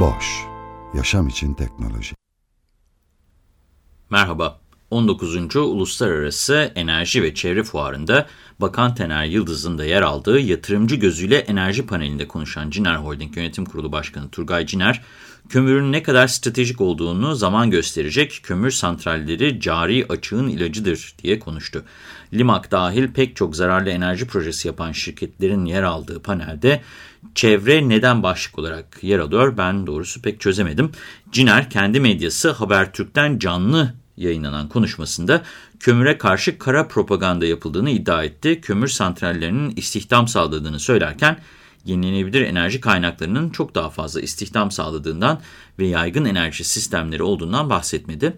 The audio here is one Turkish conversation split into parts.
Boş, yaşam için teknoloji. Merhaba, 19. Uluslararası Enerji ve Çevre Fuarı'nda Bakan Tener Yıldız'ın da yer aldığı yatırımcı gözüyle enerji panelinde konuşan Ciner Holding Yönetim Kurulu Başkanı Turgay Ciner, kömürün ne kadar stratejik olduğunu zaman gösterecek kömür santralleri cari açığın ilacıdır diye konuştu. Limak dahil pek çok zararlı enerji projesi yapan şirketlerin yer aldığı panelde çevre neden başlık olarak yer alıyor ben doğrusu pek çözemedim. Ciner kendi medyası Habertürk'ten canlı yayınlanan konuşmasında kömüre karşı kara propaganda yapıldığını iddia etti. Kömür santrallerinin istihdam sağladığını söylerken yenilenebilir enerji kaynaklarının çok daha fazla istihdam sağladığından ve yaygın enerji sistemleri olduğundan bahsetmedi.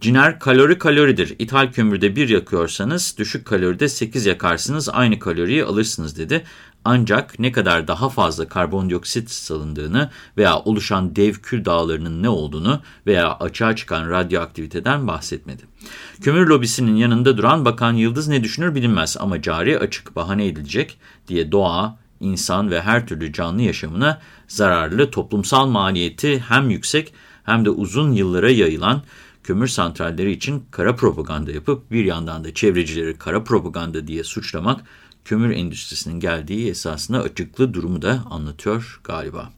Ciner kalori kaloridir. İthal kömürde bir yakıyorsanız düşük kaloride 8 yakarsınız aynı kaloriyi alırsınız dedi. Ancak ne kadar daha fazla karbondioksit salındığını veya oluşan dev kül dağlarının ne olduğunu veya açığa çıkan radyoaktiviteden bahsetmedi. Kömür lobisinin yanında duran Bakan Yıldız ne düşünür bilinmez ama cari açık bahane edilecek diye doğa, insan ve her türlü canlı yaşamına zararlı toplumsal maliyeti hem yüksek hem de uzun yıllara yayılan kömür santralleri için kara propaganda yapıp bir yandan da çevrecileri kara propaganda diye suçlamak kömür endüstrisinin geldiği esasında açıklı durumu da anlatıyor galiba.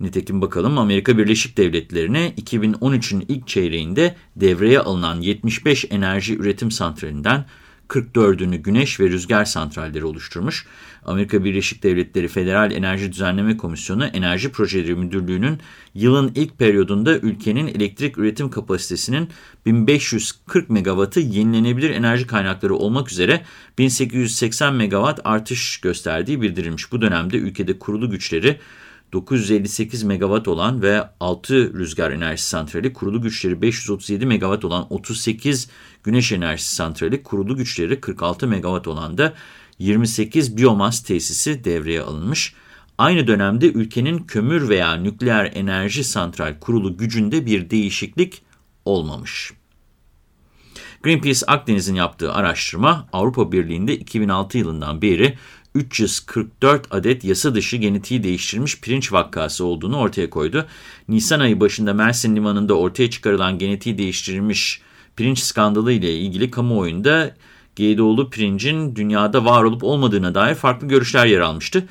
Nitekim bakalım Amerika Birleşik Devletleri'ne 2013'ün ilk çeyreğinde devreye alınan 75 enerji üretim santralinden 44'ünü güneş ve rüzgar santralleri oluşturmuş. Amerika Birleşik Devletleri Federal Enerji Düzenleme Komisyonu Enerji Projeleri Müdürlüğü'nün yılın ilk periyodunda ülkenin elektrik üretim kapasitesinin 1540 megawattı yenilenebilir enerji kaynakları olmak üzere 1880 megawatt artış gösterdiği bildirilmiş. Bu dönemde ülkede kurulu güçleri 958 megawatt olan ve 6 rüzgar enerji santrali, kurulu güçleri 537 megawatt olan 38 güneş enerjisi santrali, kurulu güçleri 46 megawatt olan da 28 biyomas tesisi devreye alınmış. Aynı dönemde ülkenin kömür veya nükleer enerji santral kurulu gücünde bir değişiklik olmamış. Greenpeace Akdeniz'in yaptığı araştırma Avrupa Birliği'nde 2006 yılından beri 344 adet yasa dışı genetiği değiştirilmiş pirinç vakası olduğunu ortaya koydu. Nisan ayı başında Mersin Limanı'nda ortaya çıkarılan genetiği değiştirilmiş pirinç skandalı ile ilgili kamuoyunda GDO'lu pirincin dünyada var olup olmadığına dair farklı görüşler yer almıştı.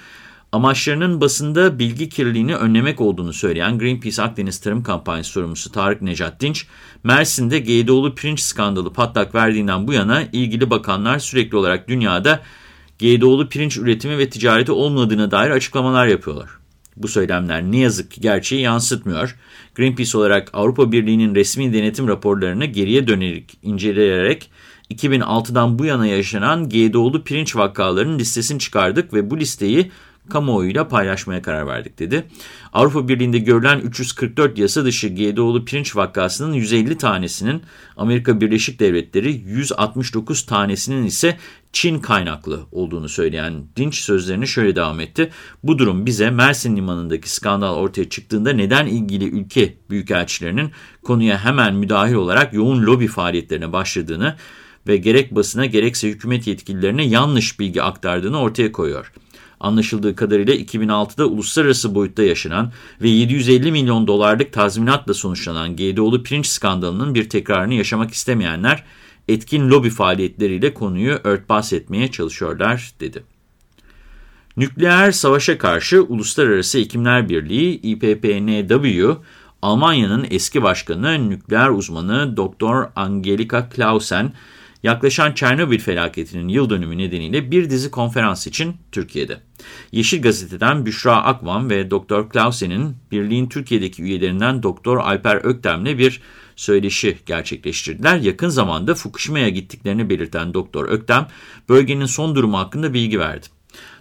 Amaçlarının basında bilgi kirliliğini önlemek olduğunu söyleyen Greenpeace Akdeniz Tarım Kampanyası sorumlusu Tarık Necat Dinç, Mersin'de GDO'lu pirinç skandalı patlak verdiğinden bu yana ilgili bakanlar sürekli olarak dünyada GDO'lu pirinç üretimi ve ticareti olmadığına dair açıklamalar yapıyorlar. Bu söylemler ne yazık ki gerçeği yansıtmıyor. Greenpeace olarak Avrupa Birliği'nin resmi denetim raporlarını geriye dönerek inceleyerek 2006'dan bu yana yaşanan GDO'lu pirinç vakalarının listesini çıkardık ve bu listeyi kamuoyuyla paylaşmaya karar verdik dedi. Avrupa Birliği'nde görülen 344 yasa dışı GDO'lu pirinç vakasının 150 tanesinin Amerika Birleşik Devletleri, 169 tanesinin ise Çin kaynaklı olduğunu söyleyen Dinç sözlerini şöyle devam etti. Bu durum bize Mersin Limanı'ndaki skandal ortaya çıktığında neden ilgili ülke büyükelçilerinin konuya hemen müdahil olarak yoğun lobi faaliyetlerine başladığını ve gerek basına gerekse hükümet yetkililerine yanlış bilgi aktardığını ortaya koyuyor. Anlaşıldığı kadarıyla 2006'da uluslararası boyutta yaşanan ve 750 milyon dolarlık tazminatla sonuçlanan GDO'lu pirinç skandalının bir tekrarını yaşamak istemeyenler etkin lobi faaliyetleriyle konuyu örtbas etmeye çalışıyorlar dedi. Nükleer savaşa karşı Uluslararası Hekimler Birliği IPPNW, Almanya'nın eski başkanı nükleer uzmanı Dr. Angelika Clausen, yaklaşan Çernobil felaketinin yıl dönümü nedeniyle bir dizi konferans için Türkiye'de. Yeşil Gazete'den Büşra Akvan ve Dr. Clausen'in birliğin Türkiye'deki üyelerinden Dr. Alper Öktem'le bir söyleşi gerçekleştirdiler. Yakın zamanda Fukushima'ya gittiklerini belirten Doktor Öktem, bölgenin son durumu hakkında bilgi verdi.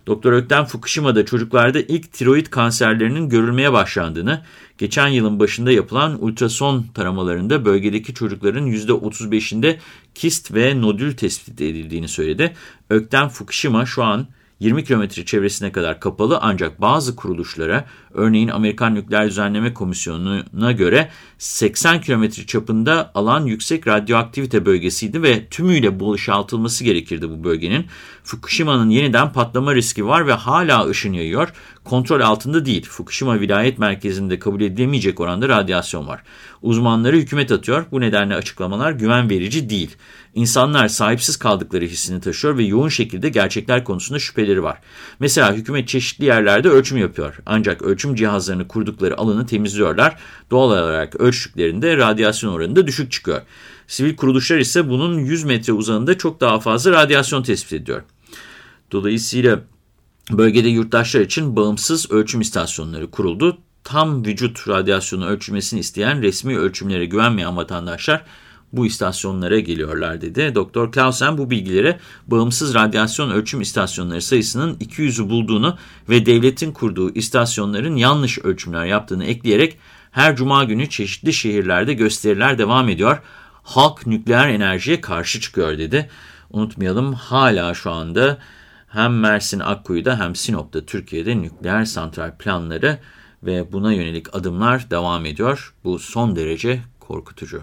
Doktor Ökten Fukushima'da çocuklarda ilk tiroid kanserlerinin görülmeye başlandığını, geçen yılın başında yapılan ultrason taramalarında bölgedeki çocukların %35'inde kist ve nodül tespit edildiğini söyledi. Ökten Fukushima şu an 20 kilometre çevresine kadar kapalı ancak bazı kuruluşlara örneğin Amerikan Nükleer Düzenleme Komisyonu'na göre 80 kilometre çapında alan yüksek radyoaktivite bölgesiydi ve tümüyle boşaltılması gerekirdi bu bölgenin. Fukushima'nın yeniden patlama riski var ve hala ışın yayıyor. Kontrol altında değil. Fukushima vilayet merkezinde kabul edilemeyecek oranda radyasyon var. Uzmanları hükümet atıyor. Bu nedenle açıklamalar güven verici değil. İnsanlar sahipsiz kaldıkları hissini taşıyor ve yoğun şekilde gerçekler konusunda şüpheleri var. Mesela hükümet çeşitli yerlerde ölçüm yapıyor. Ancak ölçüm cihazlarını kurdukları alanı temizliyorlar. Doğal olarak ölçtüklerinde radyasyon oranı da düşük çıkıyor. Sivil kuruluşlar ise bunun 100 metre uzanında çok daha fazla radyasyon tespit ediyor. Dolayısıyla bölgede yurttaşlar için bağımsız ölçüm istasyonları kuruldu. Tam vücut radyasyonu ölçülmesini isteyen resmi ölçümlere güvenmeyen vatandaşlar bu istasyonlara geliyorlar dedi. Doktor Clausen bu bilgilere bağımsız radyasyon ölçüm istasyonları sayısının 200'ü bulduğunu ve devletin kurduğu istasyonların yanlış ölçümler yaptığını ekleyerek her cuma günü çeşitli şehirlerde gösteriler devam ediyor. Halk nükleer enerjiye karşı çıkıyor dedi. Unutmayalım hala şu anda hem Mersin Akkuyu'da hem Sinop'ta Türkiye'de nükleer santral planları ve buna yönelik adımlar devam ediyor. Bu son derece korkutucu.